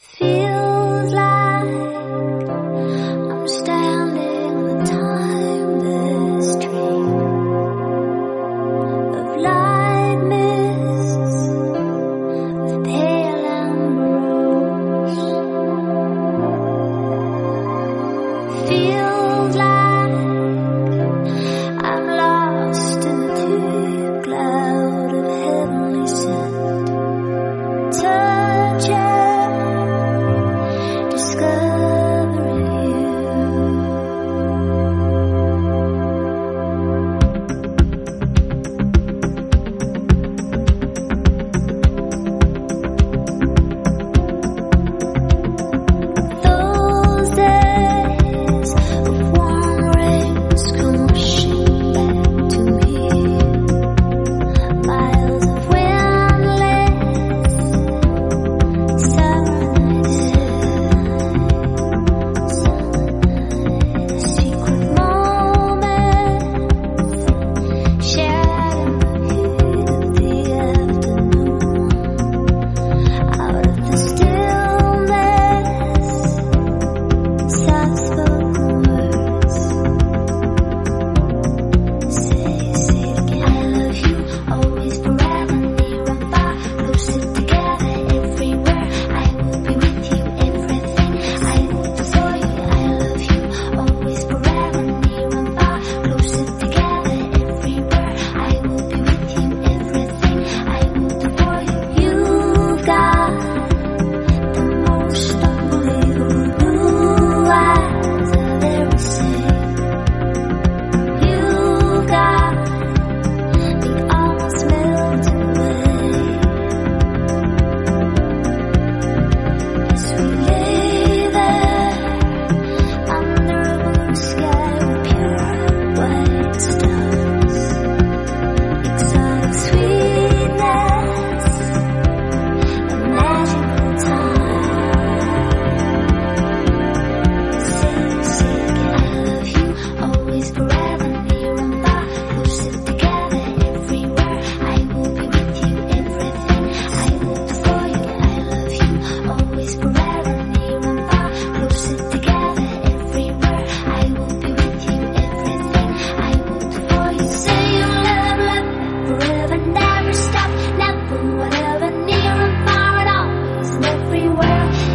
Feels everywhere.